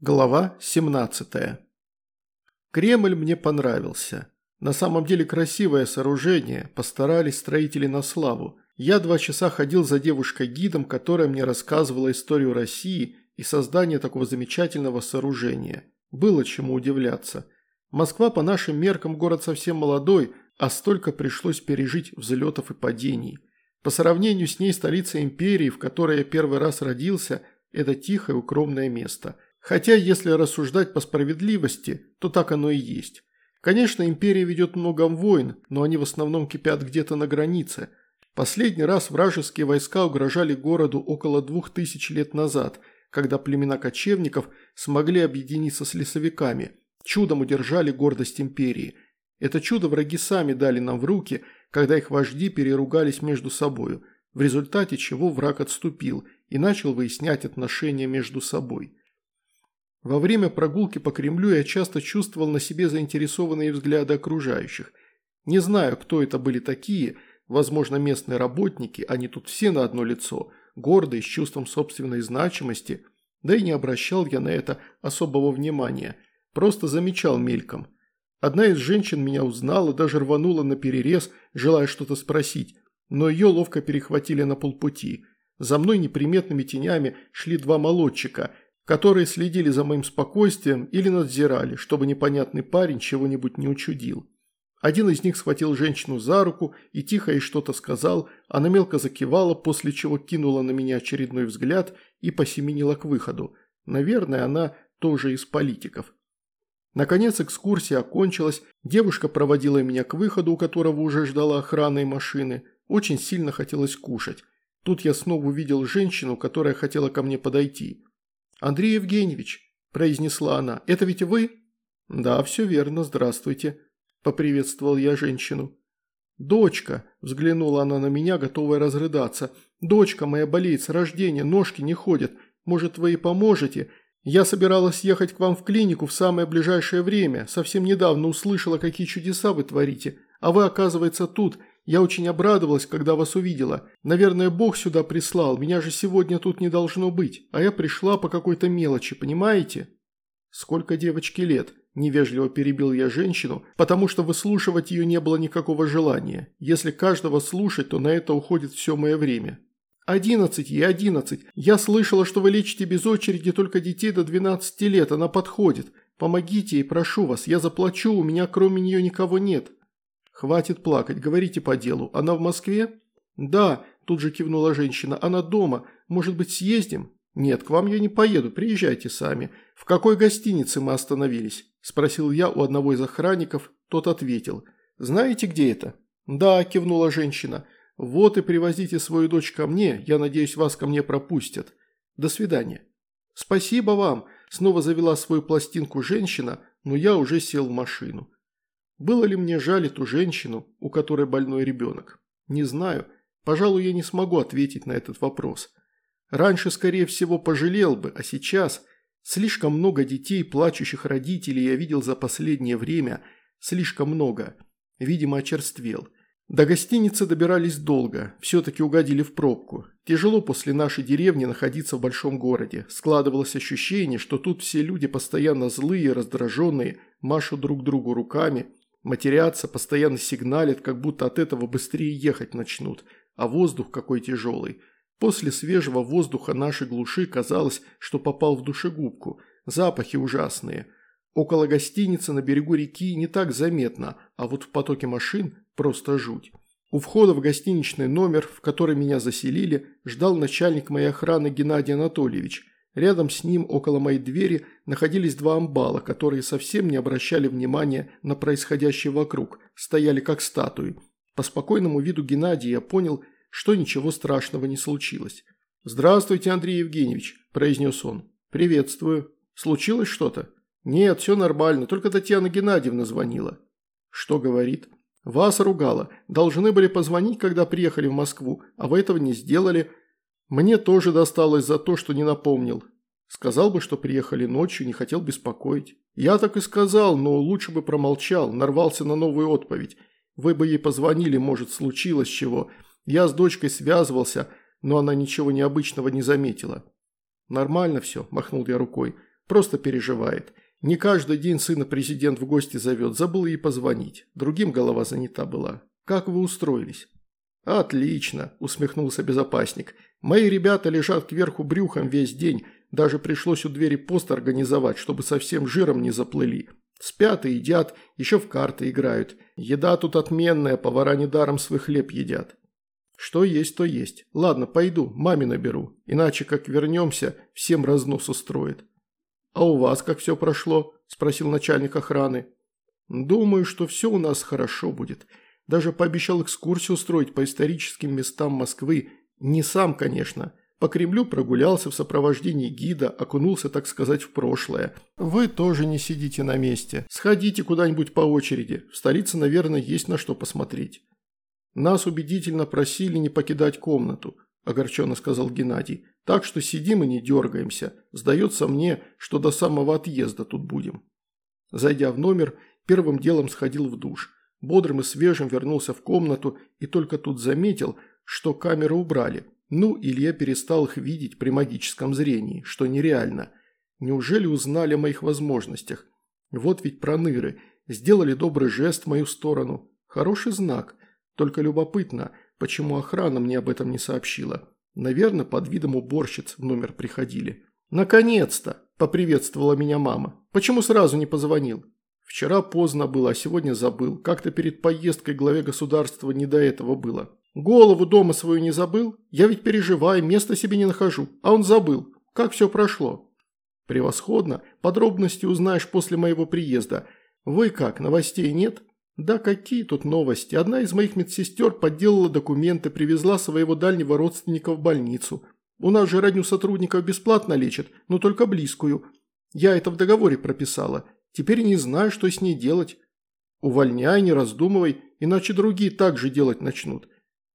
Глава 17. Кремль мне понравился. На самом деле красивое сооружение, постарались строители на славу. Я два часа ходил за девушкой-гидом, которая мне рассказывала историю России и создание такого замечательного сооружения. Было чему удивляться. Москва по нашим меркам город совсем молодой, а столько пришлось пережить взлетов и падений. По сравнению с ней столица империи, в которой я первый раз родился, это тихое укромное место – Хотя, если рассуждать по справедливости, то так оно и есть. Конечно, империя ведет много войн, но они в основном кипят где-то на границе. Последний раз вражеские войска угрожали городу около двух тысяч лет назад, когда племена кочевников смогли объединиться с лесовиками, чудом удержали гордость империи. Это чудо враги сами дали нам в руки, когда их вожди переругались между собою, в результате чего враг отступил и начал выяснять отношения между собой. Во время прогулки по Кремлю я часто чувствовал на себе заинтересованные взгляды окружающих. Не знаю, кто это были такие, возможно, местные работники, они тут все на одно лицо, гордые, с чувством собственной значимости, да и не обращал я на это особого внимания, просто замечал мельком. Одна из женщин меня узнала, даже рванула на перерез, желая что-то спросить, но ее ловко перехватили на полпути. За мной неприметными тенями шли два молодчика – которые следили за моим спокойствием или надзирали, чтобы непонятный парень чего-нибудь не учудил. Один из них схватил женщину за руку и тихо ей что-то сказал, она мелко закивала, после чего кинула на меня очередной взгляд и посеменила к выходу. Наверное, она тоже из политиков. Наконец экскурсия окончилась, девушка проводила меня к выходу, у которого уже ждала охрана и машины. Очень сильно хотелось кушать. Тут я снова увидел женщину, которая хотела ко мне подойти. «Андрей Евгеньевич», – произнесла она, – «это ведь вы?» «Да, все верно, здравствуйте», – поприветствовал я женщину. «Дочка», – взглянула она на меня, готовая разрыдаться, – «дочка моя болеет с рождения, ножки не ходят. Может, вы и поможете? Я собиралась ехать к вам в клинику в самое ближайшее время. Совсем недавно услышала, какие чудеса вы творите. А вы, оказывается, тут. Я очень обрадовалась, когда вас увидела. Наверное, Бог сюда прислал, меня же сегодня тут не должно быть, а я пришла по какой-то мелочи, понимаете?» «Сколько девочке лет?» – невежливо перебил я женщину, потому что выслушивать ее не было никакого желания. Если каждого слушать, то на это уходит все мое время. «Одиннадцать ей, одиннадцать. Я слышала, что вы лечите без очереди только детей до двенадцати лет, она подходит. Помогите ей, прошу вас, я заплачу, у меня кроме нее никого нет». «Хватит плакать, говорите по делу. Она в Москве?» «Да», – тут же кивнула женщина, – «она дома. Может быть, съездим?» «Нет, к вам я не поеду, приезжайте сами. В какой гостинице мы остановились?» – спросил я у одного из охранников, тот ответил. «Знаете, где это?» «Да», – кивнула женщина. «Вот и привозите свою дочь ко мне, я надеюсь, вас ко мне пропустят. До свидания». «Спасибо вам», – снова завела свою пластинку женщина, но я уже сел в машину. Было ли мне жаль эту женщину, у которой больной ребенок? Не знаю. Пожалуй, я не смогу ответить на этот вопрос. Раньше, скорее всего, пожалел бы, а сейчас слишком много детей, плачущих родителей я видел за последнее время. Слишком много. Видимо, очерствел. До гостиницы добирались долго, все-таки угодили в пробку. Тяжело после нашей деревни находиться в большом городе. Складывалось ощущение, что тут все люди постоянно злые, раздраженные, машут друг другу руками – Матерятся, постоянно сигналят, как будто от этого быстрее ехать начнут, а воздух какой тяжелый. После свежего воздуха нашей глуши казалось, что попал в душегубку. Запахи ужасные. Около гостиницы на берегу реки не так заметно, а вот в потоке машин просто жуть. У входа в гостиничный номер, в который меня заселили, ждал начальник моей охраны Геннадий Анатольевич – Рядом с ним, около моей двери, находились два амбала, которые совсем не обращали внимания на происходящее вокруг, стояли как статуи. По спокойному виду Геннадия я понял, что ничего страшного не случилось. «Здравствуйте, Андрей Евгеньевич», – произнес он. «Приветствую. Случилось что-то?» «Нет, все нормально, только Татьяна Геннадьевна звонила». «Что говорит?» «Вас ругала. Должны были позвонить, когда приехали в Москву, а вы этого не сделали. Мне тоже досталось за то, что не напомнил. Сказал бы, что приехали ночью, не хотел беспокоить. Я так и сказал, но лучше бы промолчал, нарвался на новую отповедь. Вы бы ей позвонили, может, случилось чего. Я с дочкой связывался, но она ничего необычного не заметила. Нормально все, махнул я рукой. Просто переживает. Не каждый день сына президент в гости зовет, забыл ей позвонить. Другим голова занята была. Как вы устроились?» «Отлично», – усмехнулся безопасник. «Мои ребята лежат кверху брюхом весь день. Даже пришлось у двери пост организовать, чтобы совсем жиром не заплыли. Спят и едят, еще в карты играют. Еда тут отменная, повара недаром свой хлеб едят. Что есть, то есть. Ладно, пойду, маме наберу. Иначе, как вернемся, всем разнос устроит. А у вас как все прошло? Спросил начальник охраны. Думаю, что все у нас хорошо будет. Даже пообещал экскурсию устроить по историческим местам Москвы. Не сам, конечно. По Кремлю прогулялся в сопровождении гида, окунулся, так сказать, в прошлое. Вы тоже не сидите на месте. Сходите куда-нибудь по очереди. В столице, наверное, есть на что посмотреть. Нас убедительно просили не покидать комнату, огорченно сказал Геннадий. Так что сидим и не дергаемся. Сдается мне, что до самого отъезда тут будем. Зайдя в номер, первым делом сходил в душ. Бодрым и свежим вернулся в комнату и только тут заметил, что камеры убрали – ну, Илья перестал их видеть при магическом зрении, что нереально. Неужели узнали о моих возможностях? Вот ведь проныры. Сделали добрый жест в мою сторону. Хороший знак. Только любопытно, почему охрана мне об этом не сообщила. Наверное, под видом уборщиц в номер приходили. «Наконец-то!» – поприветствовала меня мама. «Почему сразу не позвонил?» «Вчера поздно было, а сегодня забыл. Как-то перед поездкой главе государства не до этого было. Голову дома свою не забыл? Я ведь переживаю, места себе не нахожу. А он забыл. Как все прошло? Превосходно. Подробности узнаешь после моего приезда. Вы как, новостей нет? Да какие тут новости? Одна из моих медсестер подделала документы, привезла своего дальнего родственника в больницу. У нас же родню сотрудников бесплатно лечат, но только близкую. Я это в договоре прописала. Теперь не знаю, что с ней делать. Увольняй, не раздумывай, иначе другие так же делать начнут.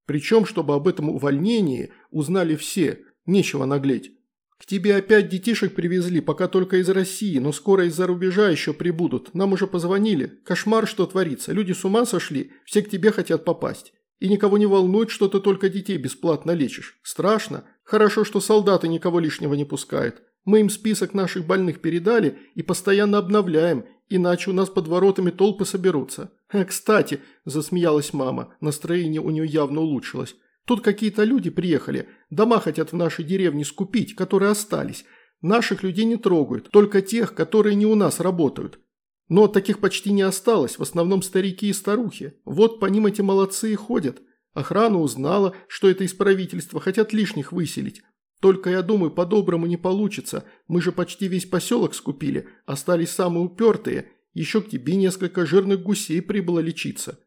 Причем, чтобы об этом увольнении узнали все, нечего наглеть. К тебе опять детишек привезли, пока только из России, но скоро из-за рубежа еще прибудут. Нам уже позвонили. Кошмар, что творится. Люди с ума сошли, все к тебе хотят попасть. И никого не волнует, что ты только детей бесплатно лечишь. Страшно. Хорошо, что солдаты никого лишнего не пускают. Мы им список наших больных передали и постоянно обновляем, иначе у нас под воротами толпы соберутся. Э, кстати, засмеялась мама, настроение у нее явно улучшилось. Тут какие-то люди приехали, дома хотят в нашей деревне скупить, которые остались. Наших людей не трогают, только тех, которые не у нас работают. Но таких почти не осталось, в основном старики и старухи. Вот по ним эти молодцы и ходят. Охрана узнала, что это из правительства, хотят лишних выселить. Только я думаю, по-доброму не получится. Мы же почти весь поселок скупили, остались самые упертые. Еще к тебе несколько жирных гусей прибыло лечиться.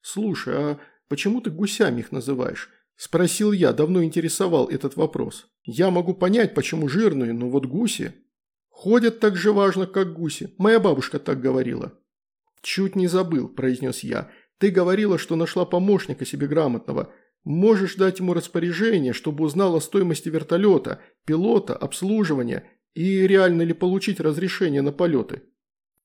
Слушай, а почему ты гусями их называешь? Спросил я, давно интересовал этот вопрос. Я могу понять, почему жирные, но вот гуси... Ходят так же важно, как гуси. Моя бабушка так говорила. Чуть не забыл, произнес я. Ты говорила, что нашла помощника себе грамотного. Можешь дать ему распоряжение, чтобы узнал о стоимости вертолета, пилота, обслуживания и реально ли получить разрешение на полеты.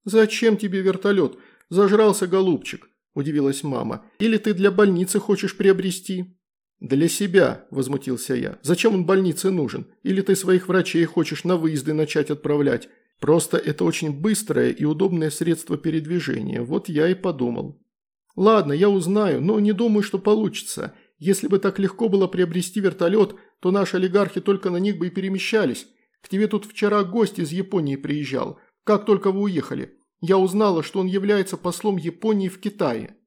«Зачем тебе вертолет? Зажрался голубчик», – удивилась мама. «Или ты для больницы хочешь приобрести?» «Для себя», – возмутился я. «Зачем он больнице нужен? Или ты своих врачей хочешь на выезды начать отправлять? Просто это очень быстрое и удобное средство передвижения. Вот я и подумал». «Ладно, я узнаю, но не думаю, что получится. Если бы так легко было приобрести вертолет, то наши олигархи только на них бы и перемещались. К тебе тут вчера гость из Японии приезжал. Как только вы уехали. Я узнала, что он является послом Японии в Китае.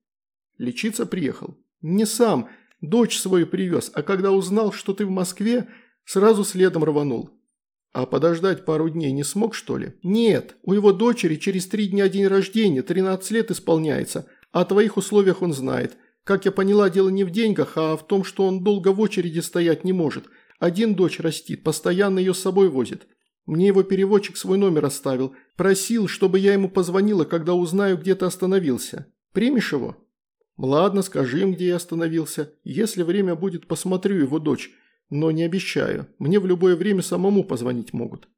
Лечиться приехал. Не сам, дочь свою привез, а когда узнал, что ты в Москве, сразу следом рванул. А подождать пару дней не смог, что ли? Нет, у его дочери через три дня день рождения, 13 лет исполняется, о твоих условиях он знает – как я поняла, дело не в деньгах, а в том, что он долго в очереди стоять не может. Один дочь растит, постоянно ее с собой возит. Мне его переводчик свой номер оставил. Просил, чтобы я ему позвонила, когда узнаю, где ты остановился. Примешь его? Ладно, скажи им, где я остановился. Если время будет, посмотрю его дочь. Но не обещаю. Мне в любое время самому позвонить могут.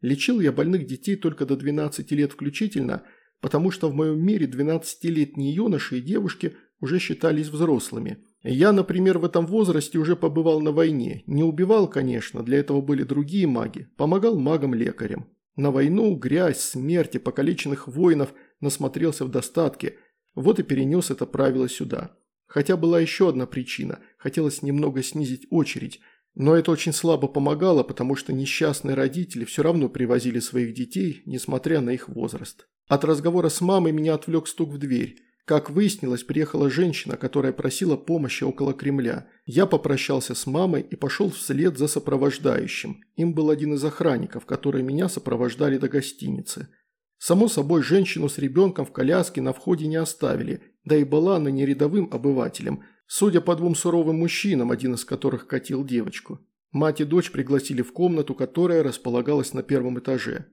Лечил я больных детей только до 12 лет включительно, потому что в моем мире 12-летние юноши и девушки – уже считались взрослыми. Я, например, в этом возрасте уже побывал на войне. Не убивал, конечно, для этого были другие маги. Помогал магам-лекарям. На войну, грязь, смерти, покалеченных воинов насмотрелся в достатке, вот и перенес это правило сюда. Хотя была еще одна причина, хотелось немного снизить очередь, но это очень слабо помогало, потому что несчастные родители все равно привозили своих детей, несмотря на их возраст. От разговора с мамой меня отвлек стук в дверь. Как выяснилось, приехала женщина, которая просила помощи около Кремля. Я попрощался с мамой и пошел вслед за сопровождающим. Им был один из охранников, которые меня сопровождали до гостиницы. Само собой, женщину с ребенком в коляске на входе не оставили, да и была она не рядовым обывателем – Судя по двум суровым мужчинам, один из которых катил девочку. Мать и дочь пригласили в комнату, которая располагалась на первом этаже.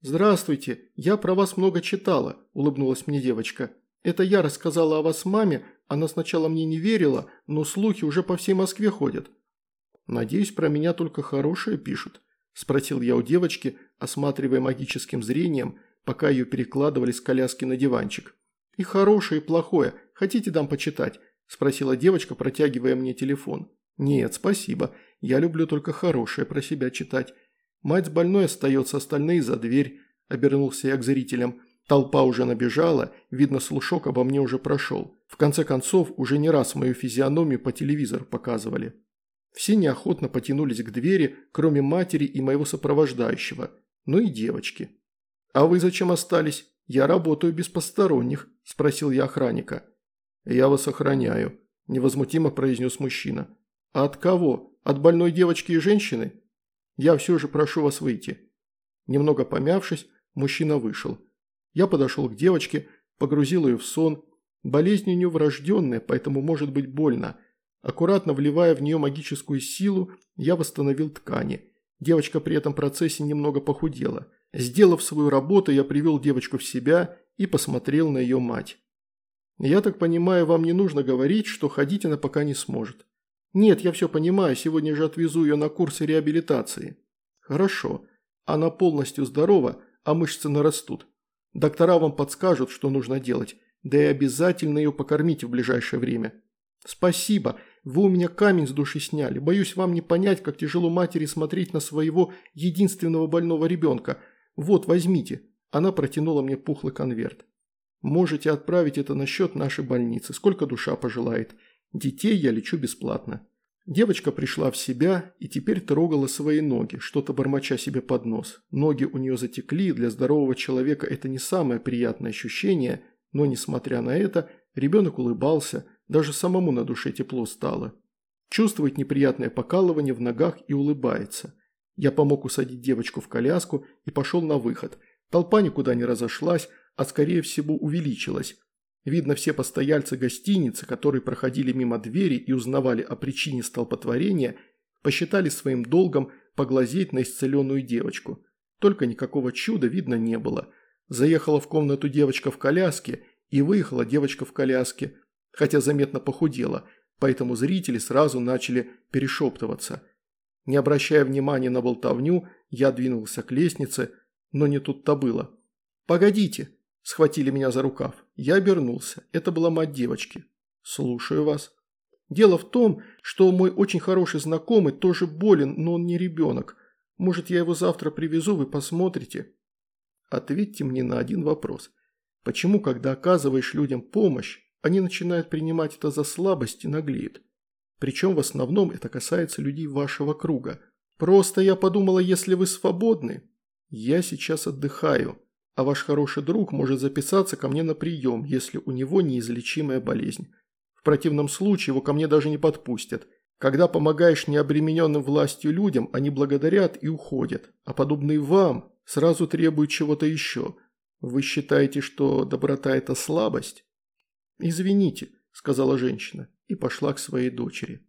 «Здравствуйте, я про вас много читала», – улыбнулась мне девочка. «Это я рассказала о вас маме, она сначала мне не верила, но слухи уже по всей Москве ходят». «Надеюсь, про меня только хорошее пишут», – спросил я у девочки, осматривая магическим зрением, пока ее перекладывали с коляски на диванчик. «И хорошее, и плохое. Хотите дам почитать? – спросила девочка, протягивая мне телефон. «Нет, спасибо. Я люблю только хорошее про себя читать. Мать с больной остается, остальные за дверь», – обернулся я к зрителям. Толпа уже набежала, видно, слушок обо мне уже прошел. В конце концов, уже не раз мою физиономию по телевизору показывали. Все неохотно потянулись к двери, кроме матери и моего сопровождающего, ну и девочки. «А вы зачем остались? Я работаю без посторонних», – спросил я охранника. «Я вас охраняю», – невозмутимо произнес мужчина. «А от кого? От больной девочки и женщины? Я все же прошу вас выйти». Немного помявшись, мужчина вышел. Я подошел к девочке, погрузил ее в сон. Болезнь у нее врожденная, поэтому может быть больно. Аккуратно вливая в нее магическую силу, я восстановил ткани. Девочка при этом процессе немного похудела. Сделав свою работу, я привел девочку в себя и посмотрел на ее мать. «Я так понимаю, вам не нужно говорить, что ходить она пока не сможет». «Нет, я все понимаю, сегодня же отвезу ее на курсы реабилитации». «Хорошо. Она полностью здорова, а мышцы нарастут. Доктора вам подскажут, что нужно делать, да и обязательно ее покормить в ближайшее время». «Спасибо. Вы у меня камень с души сняли. Боюсь вам не понять, как тяжело матери смотреть на своего единственного больного ребенка. Вот, возьмите». Она протянула мне пухлый конверт. Можете отправить это на счет нашей больницы, сколько душа пожелает. Детей я лечу бесплатно». Девочка пришла в себя и теперь трогала свои ноги, что-то бормоча себе под нос. Ноги у нее затекли, для здорового человека это не самое приятное ощущение, но, несмотря на это, ребенок улыбался, даже самому на душе тепло стало. Чувствует неприятное покалывание в ногах и улыбается. Я помог усадить девочку в коляску и пошел на выход. Толпа никуда не разошлась, а скорее всего увеличилась. Видно, все постояльцы гостиницы, которые проходили мимо двери и узнавали о причине столпотворения, посчитали своим долгом поглазеть на исцеленную девочку. Только никакого чуда видно не было. Заехала в комнату девочка в коляске, и выехала девочка в коляске, хотя заметно похудела, поэтому зрители сразу начали перешептываться. Не обращая внимания на болтовню, я двинулся к лестнице, но не тут-то было. «Погодите!» Схватили меня за рукав. Я обернулся. Это была мать девочки. «Слушаю вас». «Дело в том, что мой очень хороший знакомый тоже болен, но он не ребенок. Может, я его завтра привезу, вы посмотрите?» Ответьте мне на один вопрос. Почему, когда оказываешь людям помощь, они начинают принимать это за слабость и наглеют? Причем в основном это касается людей вашего круга. Просто я подумала, если вы свободны. Я сейчас отдыхаю а ваш хороший друг может записаться ко мне на прием, если у него неизлечимая болезнь. В противном случае его ко мне даже не подпустят. Когда помогаешь необремененным властью людям, они благодарят и уходят, а подобные вам сразу требуют чего-то еще. Вы считаете, что доброта – это слабость? «Извините», – сказала женщина и пошла к своей дочери.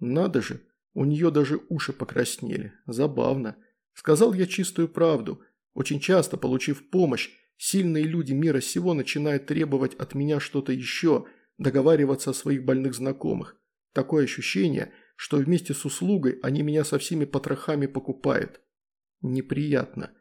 «Надо же, у нее даже уши покраснели. Забавно. Сказал я чистую правду – очень часто, получив помощь, сильные люди мира сего начинают требовать от меня что-то еще, договариваться о своих больных знакомых. Такое ощущение, что вместе с услугой они меня со всеми потрохами покупают. Неприятно.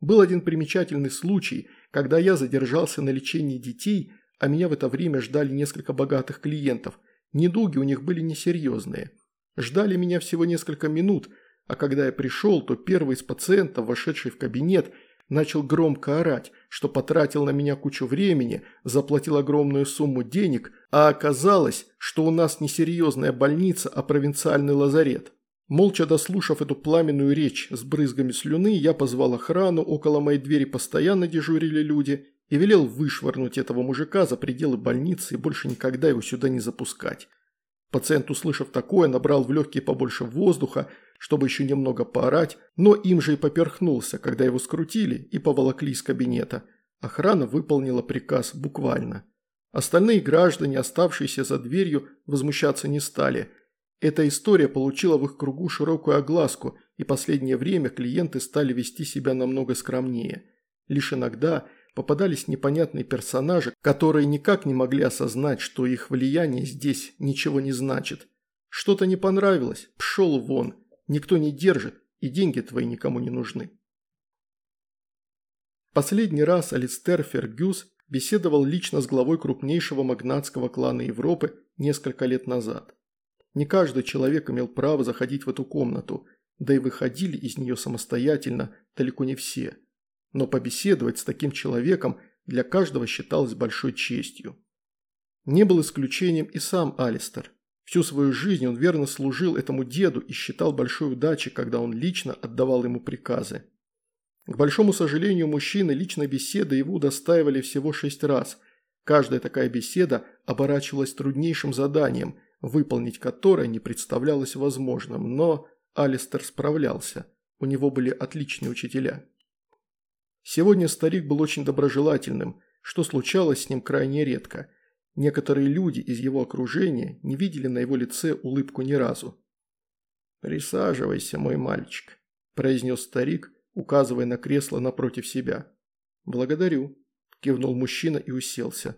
Был один примечательный случай, когда я задержался на лечении детей, а меня в это время ждали несколько богатых клиентов. Недуги у них были несерьезные. Ждали меня всего несколько минут – а когда я пришел, то первый из пациентов, вошедший в кабинет, начал громко орать, что потратил на меня кучу времени, заплатил огромную сумму денег, а оказалось, что у нас не серьезная больница, а провинциальный лазарет. Молча дослушав эту пламенную речь с брызгами слюны, я позвал охрану, около моей двери постоянно дежурили люди, и велел вышвырнуть этого мужика за пределы больницы и больше никогда его сюда не запускать. Пациент, услышав такое, набрал в легкие побольше воздуха, чтобы еще немного поорать, но им же и поперхнулся, когда его скрутили и поволокли из кабинета. Охрана выполнила приказ буквально. Остальные граждане, оставшиеся за дверью, возмущаться не стали. Эта история получила в их кругу широкую огласку, и последнее время клиенты стали вести себя намного скромнее. Лишь иногда попадались непонятные персонажи, которые никак не могли осознать, что их влияние здесь ничего не значит. Что-то не понравилось, пшел вон – никто не держит, и деньги твои никому не нужны. Последний раз Алистер Фергюс беседовал лично с главой крупнейшего магнатского клана Европы несколько лет назад. Не каждый человек имел право заходить в эту комнату, да и выходили из нее самостоятельно далеко не все. Но побеседовать с таким человеком для каждого считалось большой честью. Не был исключением и сам Алистер. Всю свою жизнь он верно служил этому деду и считал большой удачей, когда он лично отдавал ему приказы. К большому сожалению, мужчины личной беседы его удостаивали всего шесть раз. Каждая такая беседа оборачивалась труднейшим заданием, выполнить которое не представлялось возможным, но Алистер справлялся. У него были отличные учителя. Сегодня старик был очень доброжелательным, что случалось с ним крайне редко – Некоторые люди из его окружения не видели на его лице улыбку ни разу. «Присаживайся, мой мальчик», – произнес старик, указывая на кресло напротив себя. «Благодарю», – кивнул мужчина и уселся.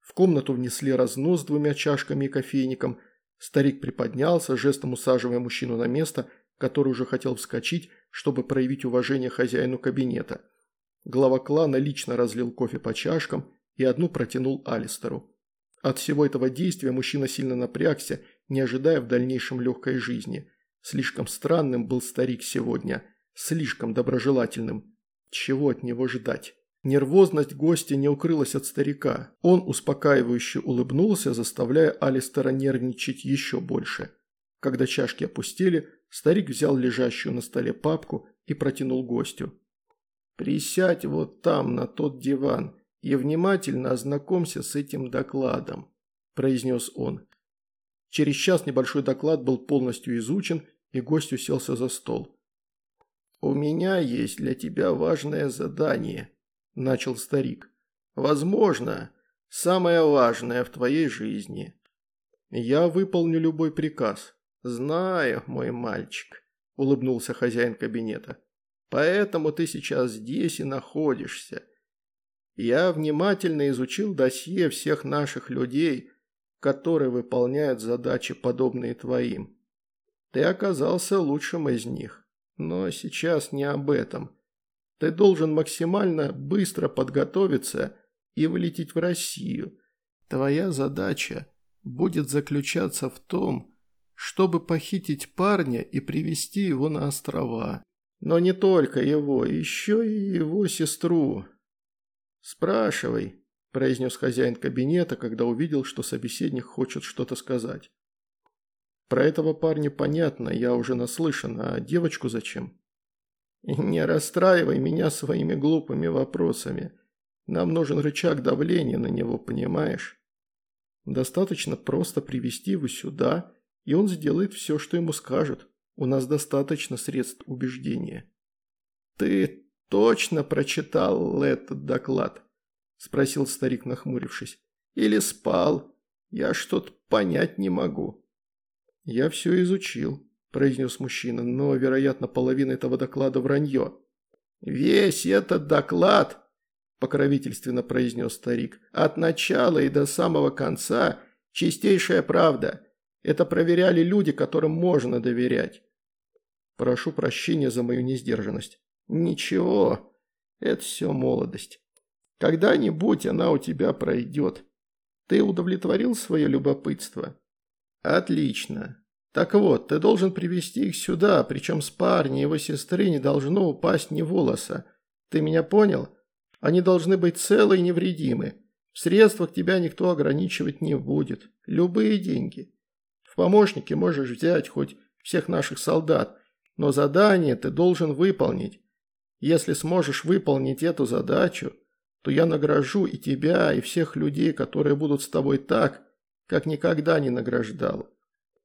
В комнату внесли разнос с двумя чашками и кофейником. Старик приподнялся, жестом усаживая мужчину на место, который уже хотел вскочить, чтобы проявить уважение хозяину кабинета. Глава клана лично разлил кофе по чашкам и одну протянул Алистеру. От всего этого действия мужчина сильно напрягся, не ожидая в дальнейшем легкой жизни. Слишком странным был старик сегодня, слишком доброжелательным. Чего от него ждать? Нервозность гостя не укрылась от старика. Он успокаивающе улыбнулся, заставляя Алистера нервничать еще больше. Когда чашки опустили, старик взял лежащую на столе папку и протянул гостю. «Присядь вот там, на тот диван и внимательно ознакомься с этим докладом», – произнес он. Через час небольшой доклад был полностью изучен, и гость уселся за стол. «У меня есть для тебя важное задание», – начал старик. «Возможно, самое важное в твоей жизни. Я выполню любой приказ». «Знаю, мой мальчик», – улыбнулся хозяин кабинета. «Поэтому ты сейчас здесь и находишься. Я внимательно изучил досье всех наших людей, которые выполняют задачи, подобные твоим. Ты оказался лучшим из них. Но сейчас не об этом. Ты должен максимально быстро подготовиться и вылететь в Россию. Твоя задача будет заключаться в том, чтобы похитить парня и привести его на острова. Но не только его, еще и его сестру. «Спрашивай», – произнес хозяин кабинета, когда увидел, что собеседник хочет что-то сказать. «Про этого парня понятно, я уже наслышан, а девочку зачем?» «Не расстраивай меня своими глупыми вопросами. Нам нужен рычаг давления на него, понимаешь? Достаточно просто привести его сюда, и он сделает все, что ему скажут. У нас достаточно средств убеждения». «Ты точно прочитал этот доклад?» – спросил старик, нахмурившись. «Или спал? Я что-то понять не могу». «Я все изучил», – произнес мужчина, но, вероятно, половина этого доклада вранье. «Весь этот доклад», – покровительственно произнес старик, – «от начала и до самого конца чистейшая правда. Это проверяли люди, которым можно доверять». «Прошу прощения за мою несдержанность». «Ничего, это все молодость. Когда-нибудь она у тебя пройдет. Ты удовлетворил свое любопытство?» «Отлично. Так вот, ты должен привести их сюда, причем с парня его сестры не должно упасть ни волоса. Ты меня понял? Они должны быть целы и невредимы. В средствах тебя никто ограничивать не будет. Любые деньги. В помощники можешь взять хоть всех наших солдат, но задание ты должен выполнить. Если сможешь выполнить эту задачу, то я награжу и тебя, и всех людей, которые будут с тобой так, как никогда не награждал.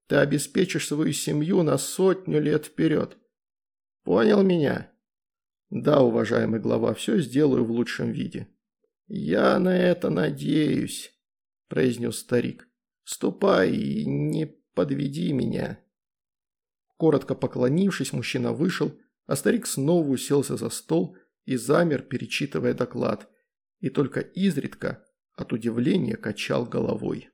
Ты обеспечишь свою семью на сотню лет вперед. Понял меня? Да, уважаемый глава, все сделаю в лучшем виде. Я на это надеюсь, произнес старик. Ступай и не подведи меня. Коротко поклонившись, мужчина вышел, а старик снова уселся за стол и замер, перечитывая доклад, и только изредка от удивления качал головой.